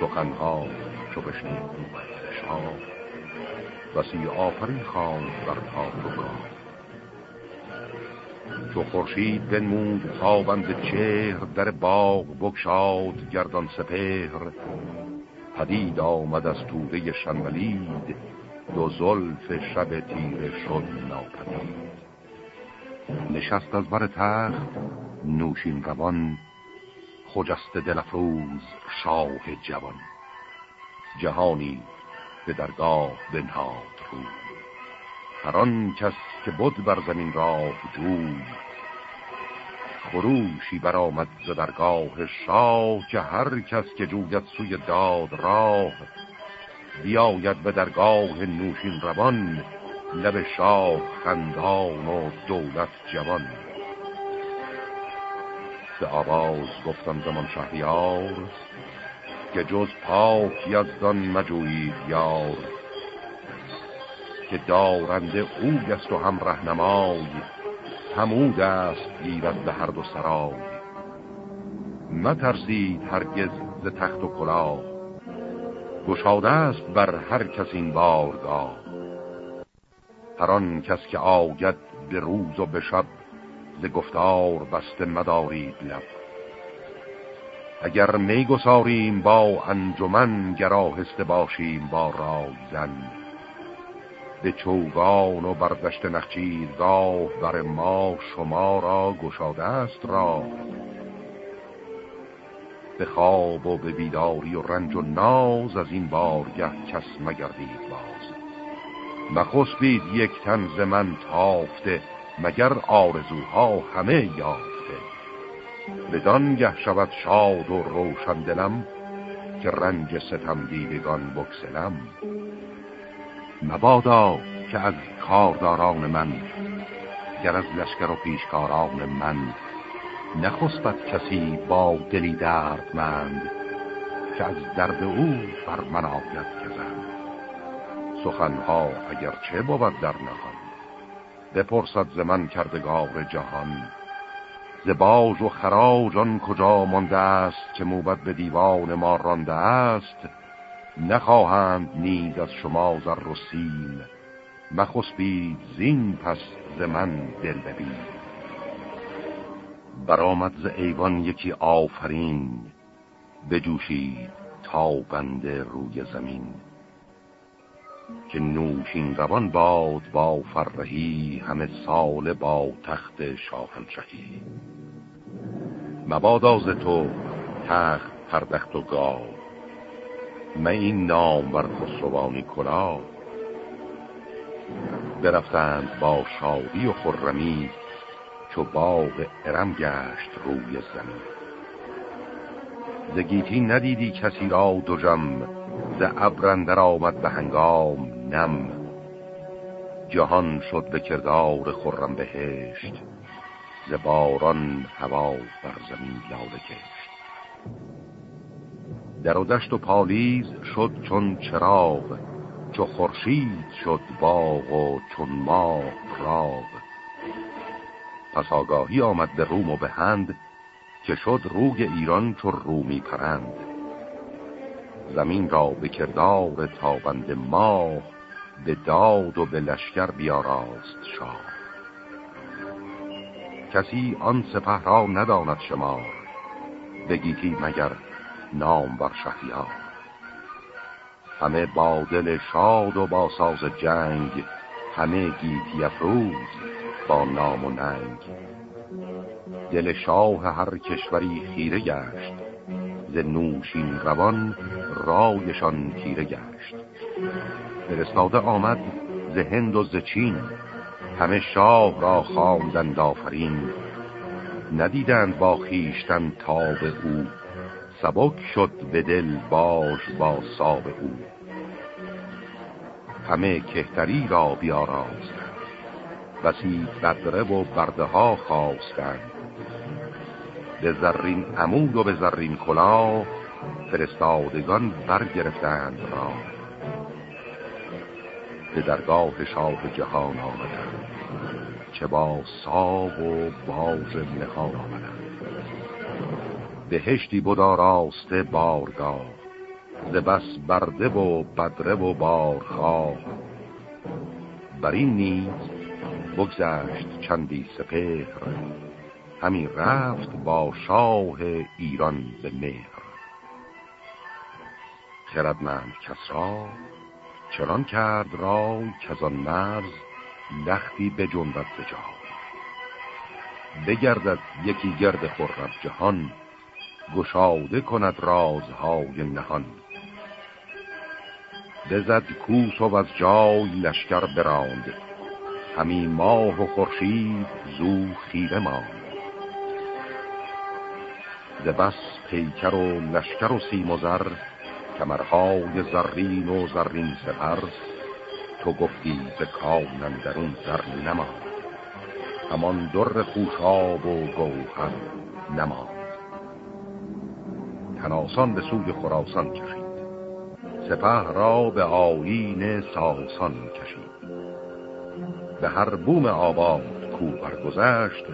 سخنها چو بشنید شاه. وسی آفرین خواند بر و چو خورشید بنمود تابند چهر در باغ بکشاد گردان سپهر. پدید آمد از توده شنولید دو زلف شب تیره شد ناپدید. نشست از بر تخت نوشین روان خجست دلفروز شاه جوان. جهانی به درگاه بنهاد رو. هر کس که بود بر زمین راه جوی خروشی برآمد ز درگاه شاه که هر کس که جوید سوی داد راه بیاید به درگاه نوشین روان لب شاه خندان و دولت جوان. به آواز گفتم زمان شهریار که جز پاک یزدان مجوید یار که دارنده او گست و هم رهنمای همود است گیرد به هر دو سرای. مترسید هرگز ز تخت و کلاه گشاده است بر هر کس این بارگاه. هر آن کس که آگد به روز و به شب ز گفتار بسته مدارید لب. اگر میگساریم با انجمن گراهسته باشیم با رایزن به چوگان و بردشت نخچیرگاه بر ما شما را گشاده است را به خواب و به بیداری و رنج و ناز از این بارگه کس مگردید باز. مخصبید یک تن من تافته مگر آرزوها همه یافته. بدان گه شود شاد و روشن دلم که رنج ستم دیدگان بکسلم. مبادا که از کارداران من گر از لشکر و پیشکاران من نخستت کسی با دلی دردمند که از درد او بر من آید کزن سخنها اگر چه بود در نهان؟ بپرسد ز من کردگار جهان. ز باج و خراج آن کجا مانده است که موبت به دیوان ما رانده است؟ نخواهند نیز از شما زر و سیم. مخسبید زین پس ز من دل ببین. برآمد ز ایوان یکی آفرین. بجوشید تا بنده روی زمین. که نوشین روان باد با فرهی همه سال با تخت شاهنشهی مبادا ز تو تخت پردخت و گاه من این نام بر خسروانی کلا. برفتند با شادی و خرمی چو باغ ارم گشت روی زمین. زگیتی ندیدی کسی را دو جم ز ابرندر آمد به هنگام نم. جهان شد به کردار خرم بهشت ز باران هوا بر زمین لاله کشت. در و دشت و پالیز شد چون چراغ چو خورشید شد باغ و چون ماه راغ. پس آگاهی آمد به روم و به هند که شد روگ ایران چو رومی پرند. زمین را به کردار تابند ماه به داد و به لشکر بیاراست شاه. کسی آن سپه را نداند شما بگیتی مگر نام بر شهریار. همه با دل شاد و با ساز جنگ همه گیتی افروز با نام و ننگ. دل شاه هر کشوری خیره گشت ز نوشین روان رایشان تیره گشت. فرستاده آمد ز هند و ز چین. همه شاه را خواندند آفرین. ندیدند با خیشتن تاب او. سبک شد به دل باش با ساب او. همه کهتری را بیاراستند. بسی بدره و برده ها خواستند. به زرین عمود و به زرین کلا فرستادگان برگرفتند را. به درگاه شاه جهان آمدند چه با ساب و باز نهان آمدند. بهشتی بدا راسته بارگاه ز بس برده و بدره و بارخواه. بر این نیز بگذشت چندی سپهر. همین رفت با شاه ایران به مهر. خردمند کس را چران کرد رای که مرز لختی به جنبت بجا بگردد یکی گرد خورم جهان گشاده کند رازهای نهان. بزد کوس و از جای لشکر براند همی ماه و خورشید زو خیره ماند. ز بس پیکر و لشکر و سیم و زر کمرهای زرین و زرین سپر. تو گفتی ز کانم درون زر نماند همان در خوشاب و گوهر نماند تناسان به سوی خراسان کشید. سپه را به آیین ساسان کشید. به هر بوم آباد کو برگذشت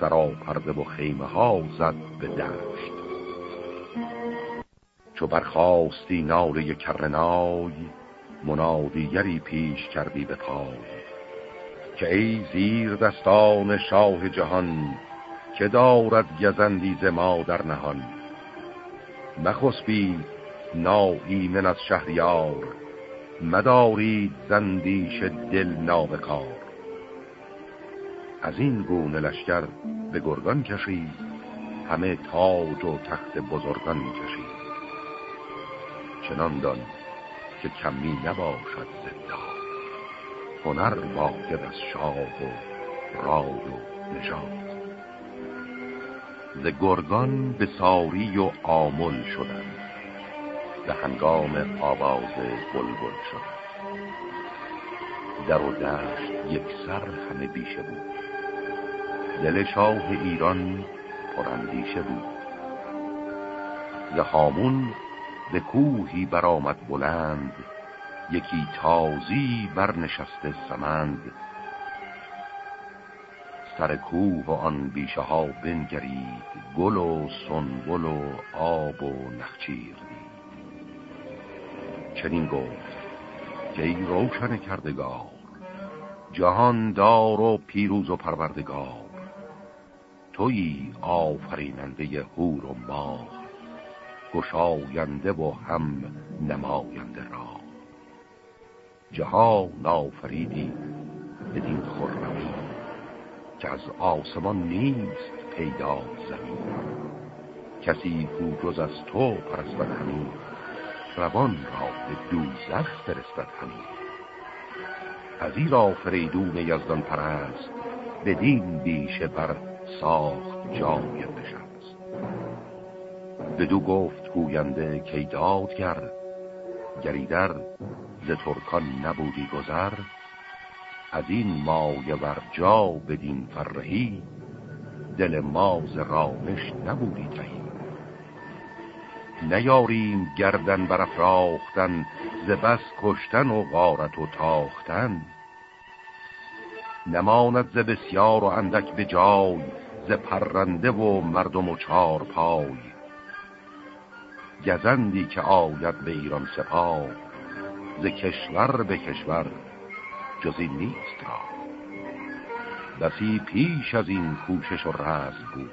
سرا پرده و خیمه ها زد به دشت. چو برخواستی ناله کرنای منادیگری پیش کردی به پای. که ای زیر دستان شاه جهان که دارد گزندی ز ما در نهان. مخسبی ناایمن از شهریار مدارید زندیش دل نابکار. از این گونه لشکر به گرگان کشید. همه تاج و تخت بزرگان کشید. چنان دان که کمی نباشد زنده هنر واجب از شاه و راد و نژاد. ز گرگان به ساری و آمل شدند. به هنگام آواز بلبل شد در و دشت یک سر همه بیشه بود. دل شاه ایران پرندیشه بود. ز به کوهی برآمد بلند یکی تازی برنشسته سمند. سر کوه و آن بیشه ها بنگرید گل و سنبل و آب و نخچیر چنین گفت که ای روشن کردگار جهان دار و پیروز و پروردگار توی آفریننده هور و ماه گشاینده و هم نماینده را. جهان آفریدی بدین خرمی که از آسمان نیست پیدا زمین. کسی کو جز از تو پرستد همین روان را به دوزخ فرستد همین از این را فریدون یزدان پرست بدین بیشه بر ساخت جای نشست بدو گفت گوینده کی دادگر گریدر ز ترکان نبودی گذر. از این مایه ور جا بدین فرهی دل ما ز رامش نبودی تهی. نیاریم گردن برافراختن ز بس کشتن و غارت و تاختن. نماند ز بسیار و اندک به جای ز پرنده و مردم و چار پای. گزندی که آید به ایران سپاه ز کشور به کشور جزی نیست را. بسی پیش از این کوشش و رزم بود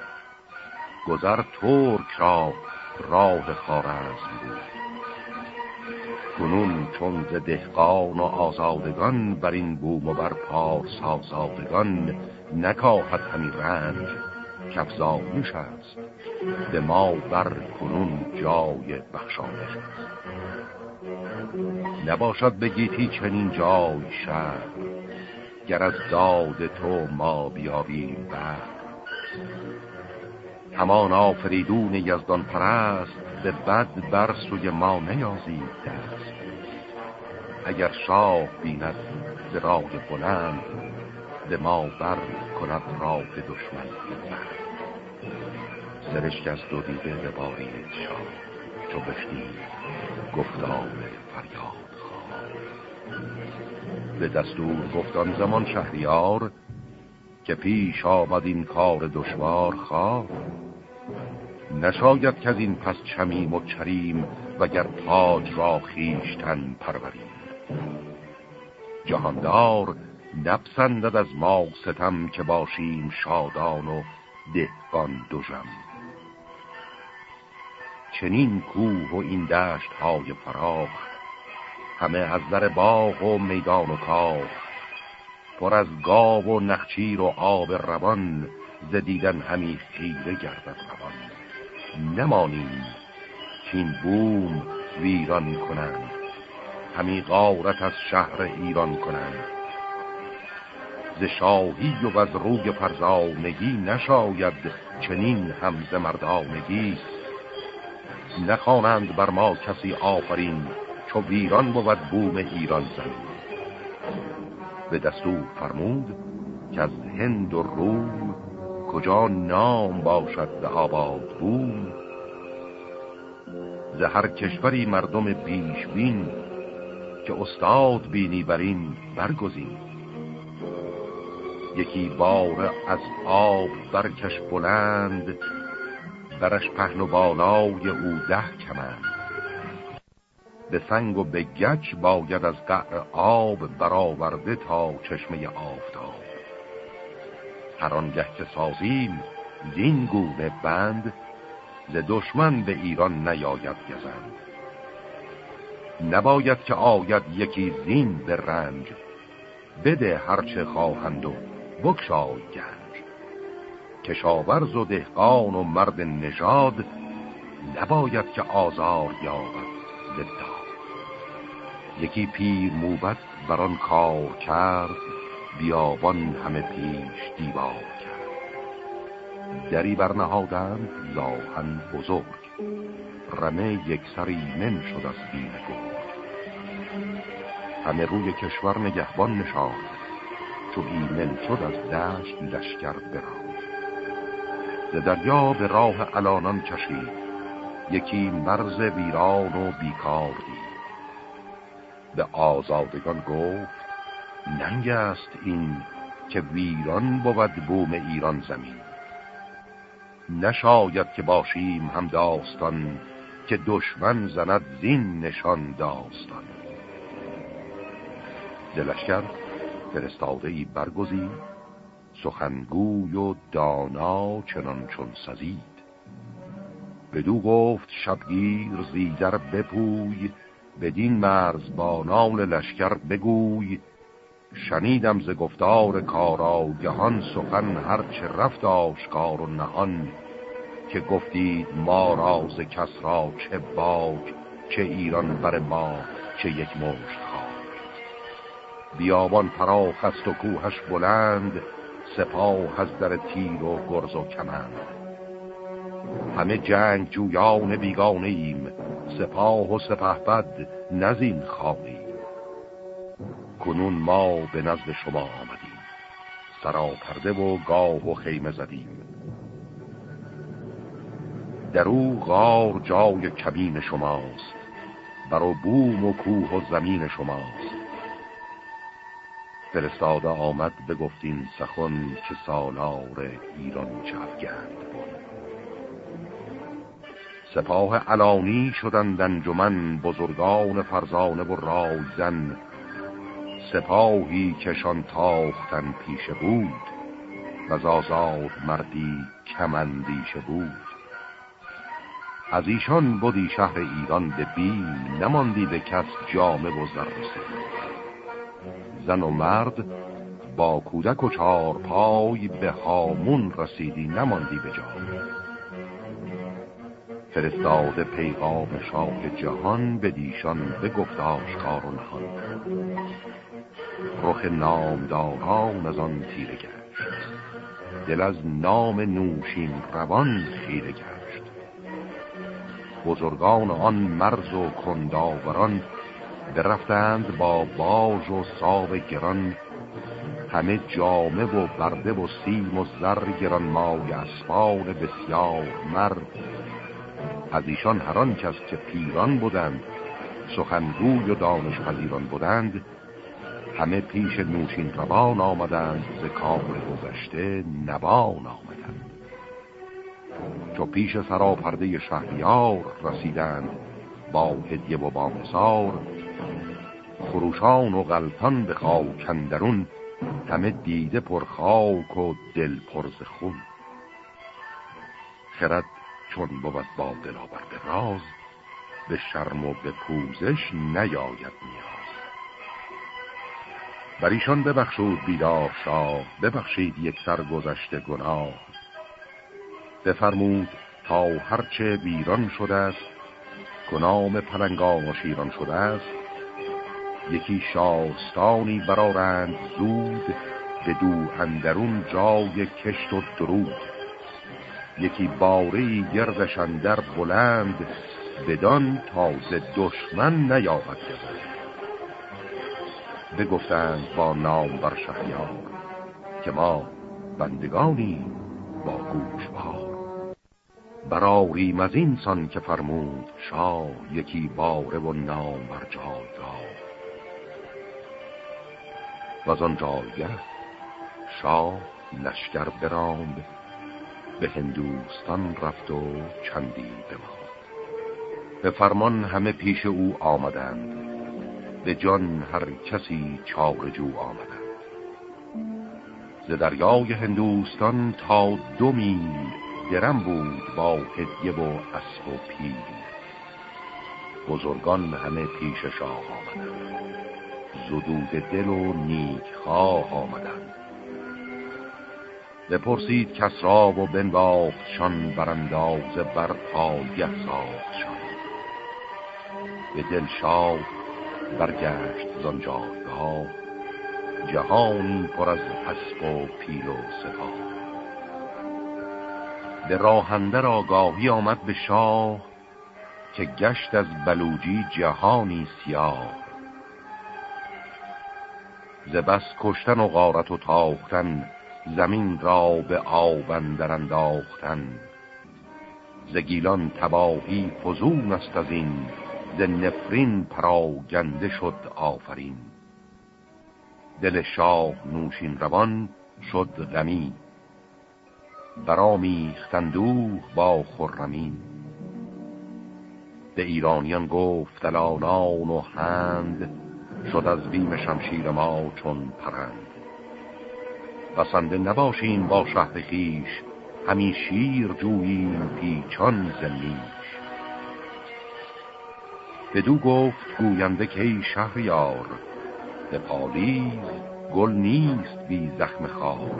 گذر ترک را راه خارزم بود کنون چون ز دهقان و آزادگان بر این بوم و بر پارس آزادگان نکاهد همین رنج کفزانش است. به ما بر کنون جای بخشانش است. نباشد بگیتی چنین جای شهر. گر از داد تو ما بیابیم بر. همان آفریدون یزدان پرست به بد بر سوی ما نیازید دست. اگر شاه بیند ز راه بلند به ما بر کند راه دشمن سرشک از دو دیده به بارید شاه. چو بشنید گفتار فریاد خواه به دستور گفتان زمان شهریار که پیش آمد این کار دشوار خواه. نشاید که از این پس چمیم و چریم وگر تاج را خیشتن پروریم. جهاندار نپسندد از ما ستم که باشیم شادان و دهقان دوژم چنین کوه و این دشت های فراخ همه از در باغ و میدان و کاخ پر از گاو و نخچیر و آب روان زدیدن همی خیره گردد روان. نمانیم که بوم ویران کنند همی غارت از شهر ایران کنند. ز شاهی و از روی فرزانگی نشاید چنین همز مردانگی. نخوانند بر ما کسی آفرین چو ویران بود بوم ایران زمین به دستور فرمود که از هند و روم کجا نام باشد به آباد بوم. ز هر کشوری مردم بیش بین که استاد بینی بر این برگزین. یکی بار از آب برکش بلند برش پهن و بالای او ده کمند. به سنگ و به گچ باید از قعر آب برآورده تا چشمه آفتاب. هر آنگه که سازیم زین گونه بند ز دشمن به ایران نیاید گزند. نباید که آید یکی زین به رنج بده هرچه خواهند و بکشای گنج کشاورز و دهقان و مرد نژاد نباید که آزار یابد زداد یکی پیر موبت بران کار کرد بیابان همه پیش دیوار کرد. دری برنهادند زاهن بزرگ. رمه یک سری من شد از بین گرد همه روی کشور نگهبان نشاد چو ایمن شد از دشت لشکر براد ز دریا به راه علانان کشید. یکی مرز ویران و بیکار دید. به آزادگان گفت ننگ است این که ویران بود بوم ایران زمین. نشاید که باشیم هم داستان که دشمن زند زین نشان داستان. دلشکر فرستاده ای برگزید سخنگوی و دانا چنان چون سزید. بدو گفت شبگیر زیدر بپوی بدین مرز بانان لشکر بگوی. شنیدم ز گفتار کاراگهان سخن هرچه رفت آشکار و نهان که گفتید ما راز کس را چه باک چه ایران بر ما چه یک مشت. بیابان فراخ است و کوهش بلند سپاه از در تیر و گرز و کمند. همه جنگ جویان بیگانه ایم سپاه و سپه بد نزین خانه کنون ما به نزد شما آمدیم سرا پرده و گاه و خیمه زدیم. در او غار جای کبین شماست برو بوم و کوه و زمین شماست. فرستاده آمد بگفتین سخن که سالار ایران چفگند بود سپاه علانی شدند انجمن بزرگان فرزانه و رایزن سپاهی کشان تاختن پیش بود و آزاد مردی کمندیش بود. از ایشان بودی شهر ایران به بی نماندی به کس جامه و زر زن و مرد با کودک و چار پای به هامون رسیدی نماندی به جای فرستاده پیغام شاه جهان به دیشان به گفتاش کار و نهان. رخ نامداران از آن تیره گشت. دل از نام نوشین روان خیره گشت. بزرگان آن مرز و کنداوران برفتند با باج و ساو گران همه جامه و برده و سیم و زر گران مای اسفال بسیار مرد. از ایشان هران کس که پیران بودند سخنگوی و دانش پذیران بودند همه پیش نوشین روان آمدند ز کار گذشته نبان آمدند. چو پیش سراپرده شهریار رسیدند با هدیه و با نصار خروشان و غلطان به خاکندرون همه دیده پر خاک و دل پر خون. خرد چون بود با دلاور به راز به شرم و به پوزش نیاید نیاز. بر ایشان ببخشود بیدار شاه ببخشید یک سرگذشت گناه. بفرمود تا هرچه ویران شده است کنام پلنگان و شیران شده است یکی شاستانی برارند زود به دو اندرون جای کشت و درود. یکی باری گردش اندر بلند بدان تازه دشمن نیابد. گزد بگفتند با نام بر شهریار که ما بندگانی با گوش بار براریم از این سان که فرمود شاه یکی باره و نام بر جایگاه. و از آن شاه لشکر براند به هندوستان رفت و چندی بماند. به فرمان همه پیش او آمدند به جان هر کسی چارجو آمدند. ز دریای هندوستان تا دو میل درم بود با هدیه و اسب و پیل. بزرگان همه پیش شاه آمدند. زدود دل و نیک خواه آمدند. بپرسید کس را و بنواختشان براندازه بر پایه ساختشان به دل شاه برگشت زنجارگاه جهانی پر از اسب و پیل و سپاه. به راهنده آگاهی آمد به شاه که گشت از بلوجی جهانی سیاه. ز بس کشتن و غارت و تاختن زمین را به آبندر انداختن. ز گیلان تباهی فزون است از این ز نفرین پراگنده شد آفرین. دل شاه نوشین روان شد غمی برامیختندوه با خرمی به ایرانیان گفت الانان و هند شد از بیم شمشیر ما چون پرند. بسنده نباشیم با شهر خیش همی شیر جوییم پیچان زمیش بدو گفت گوینده که شهریار به پالیز گل نیست بی زخم خار.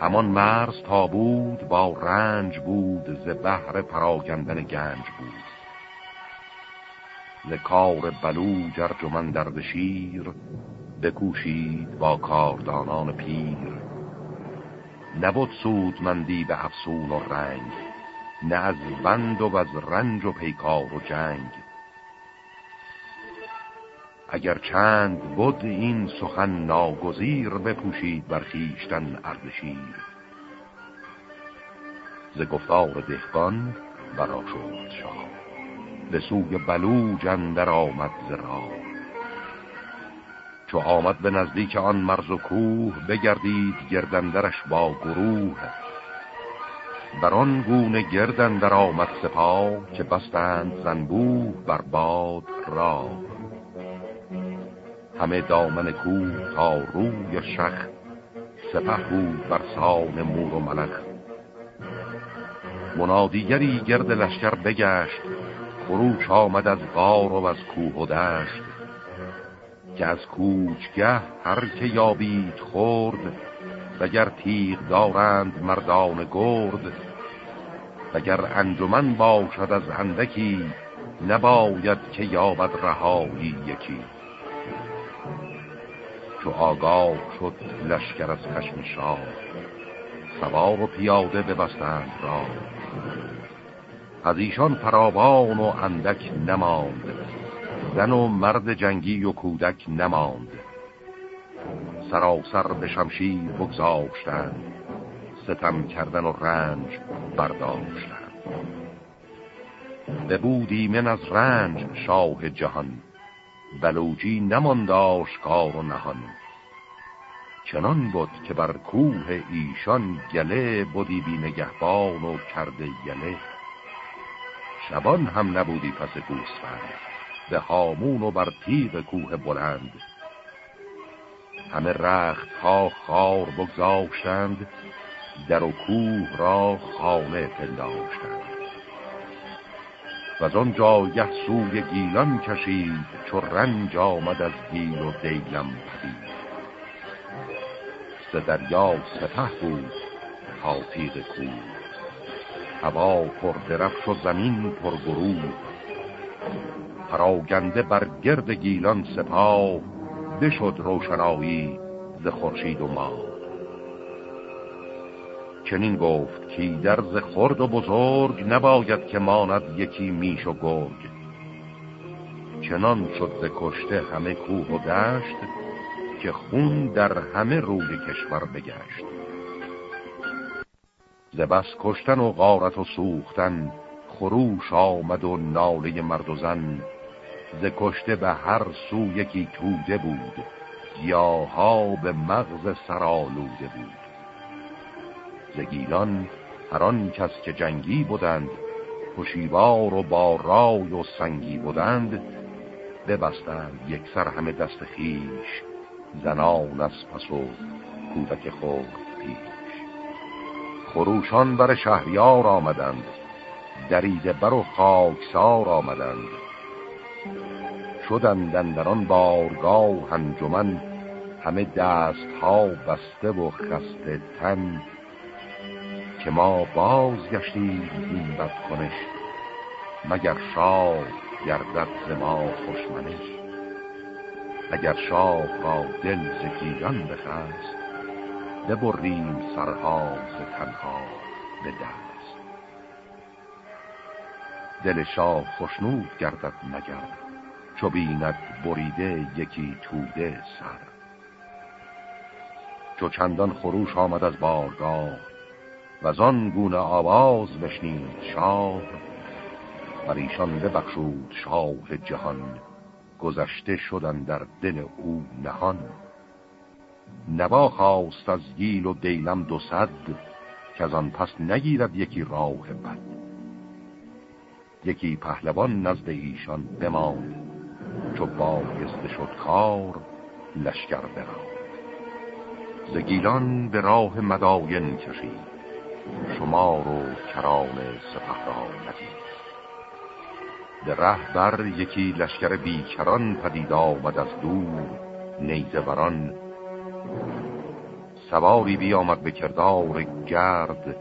همان مرز تا بود با رنج بود ز بحر پراگندن گنج بود. ز کار بلوج ارجمن درد شیر بکوشید با کاردانان پیر نبود سودمندی به افسون و رنگ نه از بند و از رنج و پیکار و جنگ اگر چند بود این سخن ناگزیر بپوشید بر خیشتن اردشیر ز گفتار دهقان برا شد شاه به سوی بلوج اندر آمد ز چو آمد به نزدیک آن مرز و کوه بگردید گردندرش با گروه. بر آن گونه گردندر آمد سپاه که بستند زنبوه بر باد را همه دامن کوه تا روی شخ سپه بود بر سان مور و ملخ. منادیگری گرد لشکر بگشت خروش آمد از غار و از کوه و دشت که از کوچگه هر که یابید خورد وگر تیغ دارند مردان گرد وگر انجمن باشد از اندکی نباید که یابد رهایی یکی. چو آگاه شد لشکر از خشم شاه سوار و پیاده ببستند را از ایشان فراوان و اندک نماند. زن و مرد جنگی و کودک نماند. سراسر به شمشیر بگذاشتند. ستم کردن و رنج برداشتند. بودی من از رنج شاه جهان. بلوجی نمانداش کار و نهان. چنان بود که بر کوه ایشان گله بودی بی نگهبان و کرده یله. شبان هم نبودی پس گوسفند. به هامون و بر تیغ کوه بلند. همه رخت ها خار بگذاشتند در و کوه را خانه پنداشتند. و از آن جایه سوی گیلان کشید چو رنج آمد از گیل و دیلم پدید. ز دریا سپه بود تا تیغ کوه. هوا پر درفش و زمین پر گروه پراگنده بر گرد گیلان سپاه بشد روشنایی ز خورشید و ما. چنین گفت کی در ز خرد و بزرگ نباید که ماند یکی میش و گرگ. چنان شد ز کشته همه کوه و دشت که خون در همه روی کشور بگشت. ز بس کشتن و غارت و سوختن خروش آمد و ناله مرد و زن. ز کشته به هر سو یکی توده بود گیاها به مغز سرالوده بود. ز گیلان هر کس که جنگی بودند پشیوار و با رای و سنگی بودند ببستند یک سر همه دست خیش زنان از پس و کودک خود. خروشان بر شهریار آمدند. دریده بر و خاکسار آمدند. شدند در آن بارگاه انجمن همه دست ها بسته و خسته تن. که ما باز گشتیم این بد کنش مگر شاه گردد ز ما خوشمنش؟ اگر شاه را دل زکیان بخست ببریم سرها ز تنها به دست. دل شاه خوشنود گردد مگر چو بیند بریده یکی توده سر. چو چندان خروش آمد از بارگاه و آن گونه آواز بشنید شاه. بر ایشان ببخشود شاه جهان گذشته شدن در دل او نهان. نوا خواست از گیل و دیلم دو صد که از آن پس نگیرد یکی راه بد. یکی پهلوان نزد ایشان بماند چو بایسته شد کار لشکر برا زگیلان به راه مداین کشید شمار و کران سپه را ندید. به ره بر یکی لشکر بیکران پدید آمد از دور نیزه بران سواری بیامد به کردار گرد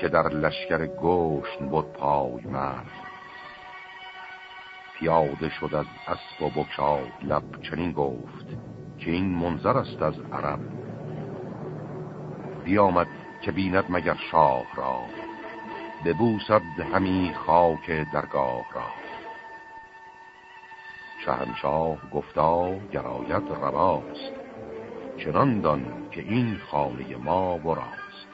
که در لشکر گوشن بود پای مرد. پیاده شد از اسب و بکشاد لب چنین گفت که این منظر است از عرب. بیامد که بیند مگر شاه را ببوسد همی خاک درگاه را. شهنشاه گفتا گراید رواست چنان دان که این خانه ما براست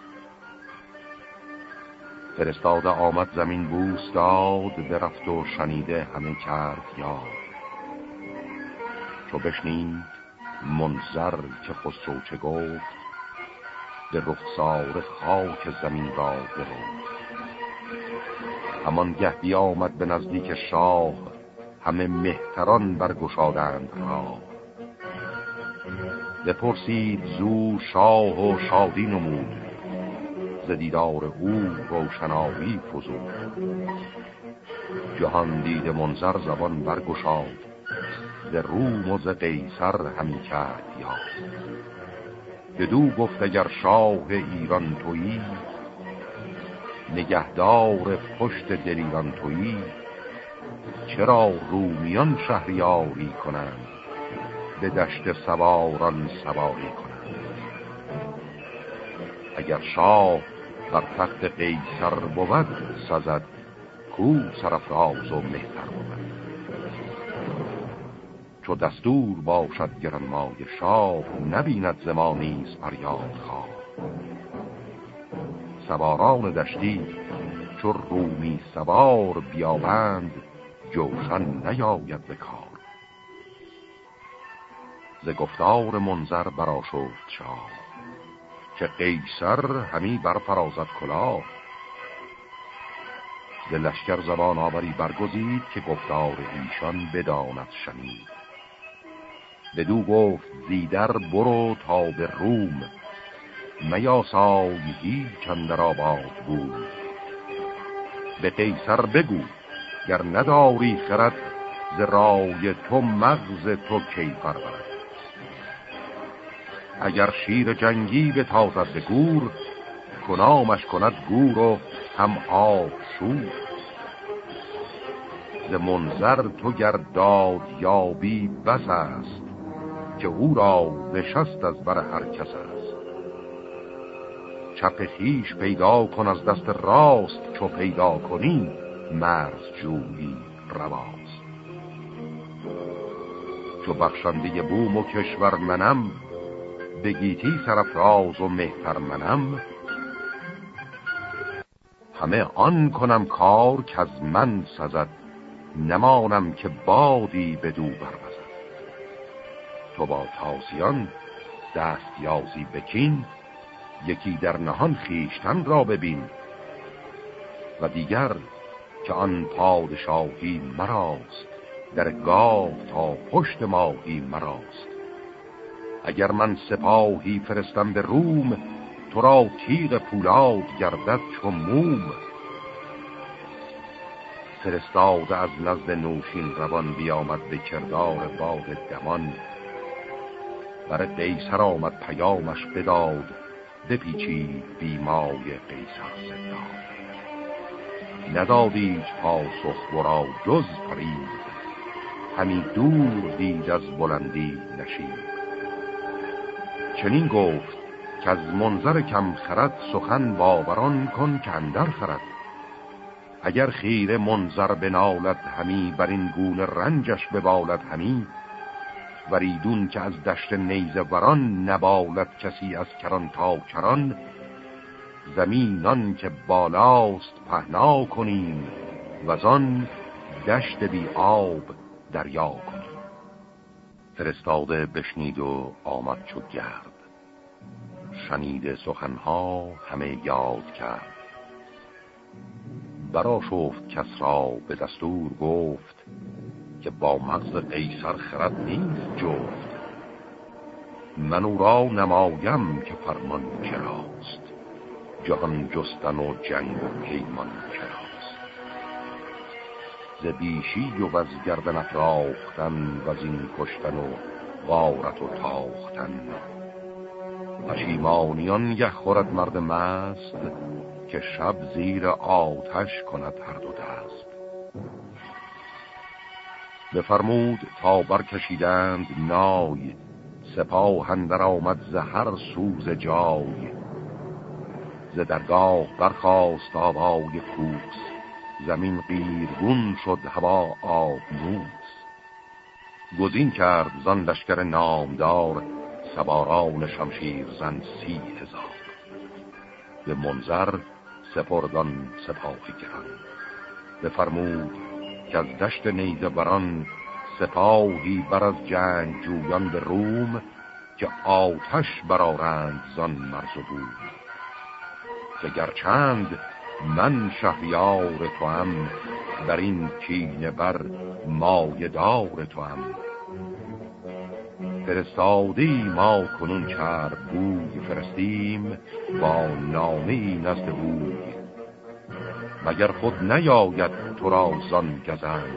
فرستاده آمد زمین بوس داد برفت و شنیده همه کرد یاد. چو بشنید منظر که خسرو چه گفت به رخسار خاک زمین را برود همان گه بیامد به نزدیک شاه همه مهتران برگشادند را بپرسید زو شاه و شادی نمود. دیدار او روشنایی فزود. جهان دید منظر زبان برگشاد. ز روم و ز قیصر همی کرد یاد. بدو گفت اگر شاه ایران تویی نگهدار پشت دلیران تویی چرا رومیان شهریاری کنند؟ به دشت سواران سواری کنند. اگر شاه بر تخت قیصر بود سزد کو سرفراز و مهتر بود. چو دستور باشد گرانمای شاه نبیند زمانیز فریاد خواه. سواران دشتی چو رومی سوار بیابند جوشن نیاید به ز گفتار منظر برا شد شاه. که قیصر همی بر فرازت کلاه. ز لشکر زبان آوری برگزید که گفتار ایشان بداند شنید. بدو گفت زیدر برو تا به روم. میاسای هیچ اندر آباد بود. به قیصر بگو گر نداری خرد ز رای تو مغز تو کی پرورد. اگر شیر جنگی به تازد به گور کنامش کند گور و هم آب شور. ز منظر تو گرداد یابی بس است که او را نشست از بر هر کس است. چپ خیش پیدا کن از دست راست چو پیدا کنی مرز جویی رواست. چو بخشنده بوم و کشور منم بگیتی سرفراز و مهتر منم. همه آن کنم کار که از من سزد نمانم که بادی به دو بربزد. تو با تازیان دست یازی بکین یکی در نهان خیشتن را ببین. و دیگر که آن پادشاهی مراست در گاو تا پشت ماهی مراست. اگر من سپاهی فرستم به روم تو را تیغ پولاد گردد چون موم. فرستاده از نزد نوشین روان بیامد به کردار باد دمان. بر قیصر آمد پیامش بداد بپیچید بیمای قیصر زداد ندادید پاسخ برا جز پرید. همی دور دید از بلندی نشید. چنین گفت که از منظر کم خرد سخن باوران کن که اندر خرد. اگر خیر منظر بنالد همی بر این گونه رنجش ببالد همی وریدون که از دشت نیز وران نبالد کسی از کران تا کران زمینان که بالاست پهنا کنیم و آن دشت بی آب دریا کنیم. فرستاده بشنید و آمد چو گرد. شنید سخنها همه یاد کرد. برا شفت کس را به دستور گفت که با مغز قیصر خرد نیست جفت. من او را نمایم که فرمان کراست. جهان جستن و جنگ و پیمان کراست. ز بیشی و از گردن افراختن و این کشتن و غارت و تاختن. پشیمانیان یه خورد مرد مست که شب زیر آتش کند هر دو دست. بفرمود تا برکشیدند نای سپاه اندر آمد زهر سوز جای. ز درگاه برخواست آبای کوس زمین قیرگون شد هوا آبنوس. گزین کرد زان لشکر نامدار سواران شمشیر زن سی هزار. به منظر سپردان سپاهی گران. بفرمود که از دشت نیزه بران سپاهی بر از جنگ جویان به روم که آتش برارند زان مرز بود که گرچند من شهریار تو هم در این کینه بر مایدار تو هم فرستادی ما کنون چرب بوی فرستیم با نامی نزد بوی مگر خود نیاید تو را زان گزند؟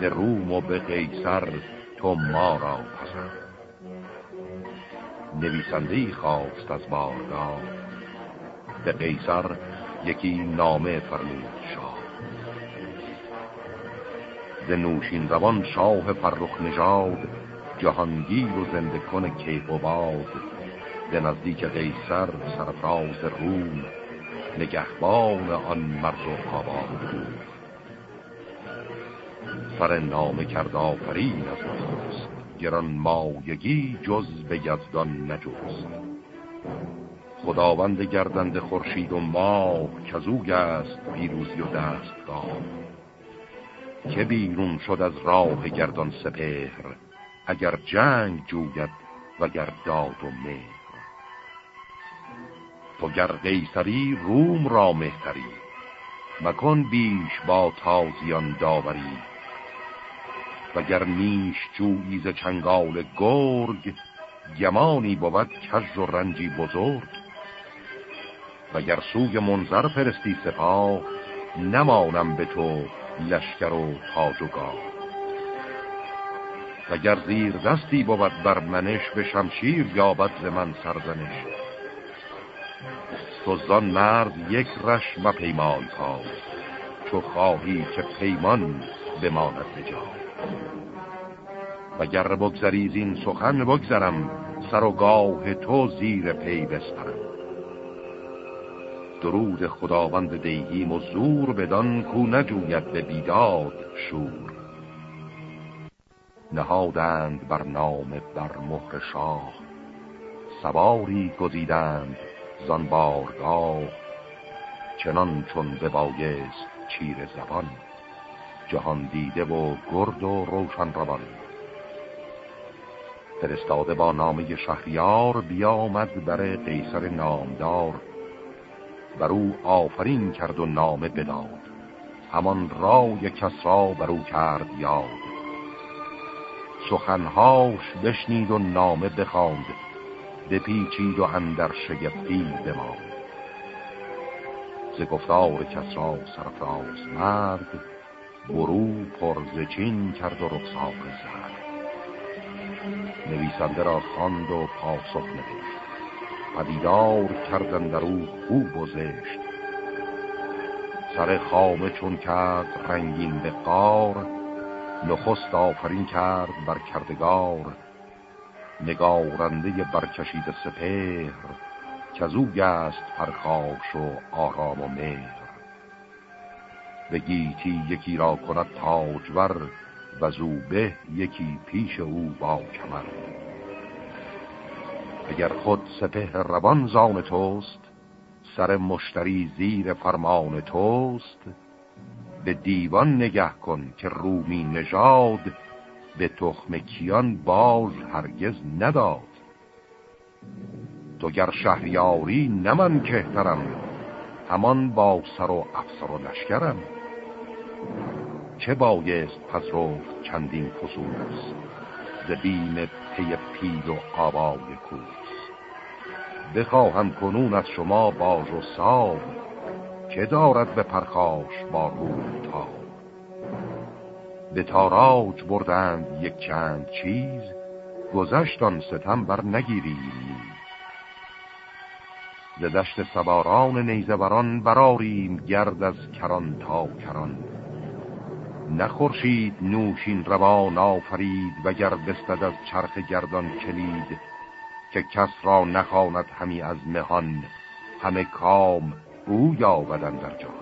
به روم و به قیصر تو ما را پسند. نویسندهی خواست از بارگاه. به قیصر یکی نامه فرمود شاه. ز نوشین روان شاه فرخ نژاد جهانگیر و زنده کن کیف و باد به نزدیک قیصر سرفراز روم نگهبان آن مرز و آباد بود سر نامه کرد آفرین از نخست. گران مایگی جز به یزدان خداوند گردند خورشید و ماه کزوگ است پیروزی و دستگاه. که بیرون شد از راه گردان سپهر اگر جنگ جوید وگر داد و مهر. تو گر قیصری روم را مهتری. مکن بیش با تازیان داوری. وگر نیش جویی ز چنگال گرگ گمانی بود کج و رنجی بزرگ. وگر سوی منظر فرستی سپاه نمانم به تو لشکر و تاج وگر زیر دستی بود بر منش به شمشیر یابد ز من سرزنش. تو زان مرد یک رش مپیمای پای چو خواهی که پیمان بماند به جا وگر بگذری زین سخن بگذرم سر و گاه تو زیر پی بسپرم درود خداوند دیهیم و زور بدان کو نجوید به بیداد شور. نهادند بر نام بر مهر شاه. سواری گزیدند زان بارگاه چنان چون ببایست چیر زبان. جهان دیده و گرد و روشن روان. فرستاده با نامه شهریار بیامد بر قیصر نامدار. بر او آفرین کرد و نامه بداد. همان رای کسرا بر او کرد یاد. سخنهاش بشنید و نامه بخواند. بپیچید و اندر شگفتی بماند. ز گفتار کسرا سرفراز مرد برو پرز چین کرد و رخصاق زرد. نویسنده را خواند و پاسخ نوشت. پدیدار کردن در او خوب و زشت. سر خامه چون کرد رنگین به قار نخست آفرین کرد بر کردگار نگارنده برکشید سپهر که از او گست پرخاش و آرام و مهر. به گیتی یکی را کند تاجور و زوبه یکی پیش او با کمر. اگر خود سپه روان زان توست سر مشتری زیر فرمان توست به دیوان نگه کن که رومی نژاد به تخم کیان باز هرگز نداد. تو گر شهریاری نمن کهترم همان با سر و افسر و لشکرم. چه بایست پس رفت چندین خصوص ز بیم پی پیل و آبای کوس؟ بخواهم کنون از شما باز و ساب که دارد به پرخاش با روی تا به تاراج بردند یک چند چیز گذشتان ستم بر نگیریم. ز دشت سواران نیزوران براریم گرد از کران تا کران. نخورشید نوشین روان آفرید وگر بستد از چرخ گردان کلید که کس را نخواند همی از مهان. همه کام او یاودن در جان